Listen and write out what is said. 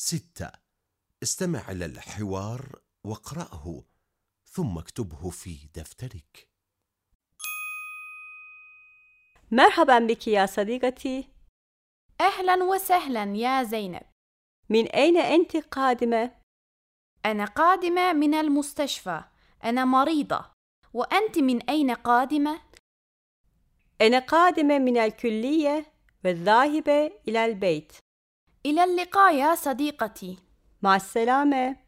ستة. استمع إلى الحوار واقرأه ثم اكتبه في دفترك. مرحبا بك يا صديقتي. أهلا وسهلا يا زينب. من أين أنت قادمة؟ أنا قادمة من المستشفى. أنا مريضة. وأنت من أين قادمة؟ أنا قادمة من الكلية والذاهبة إلى البيت. إلى اللقاء يا صديقتي. مع السلامة.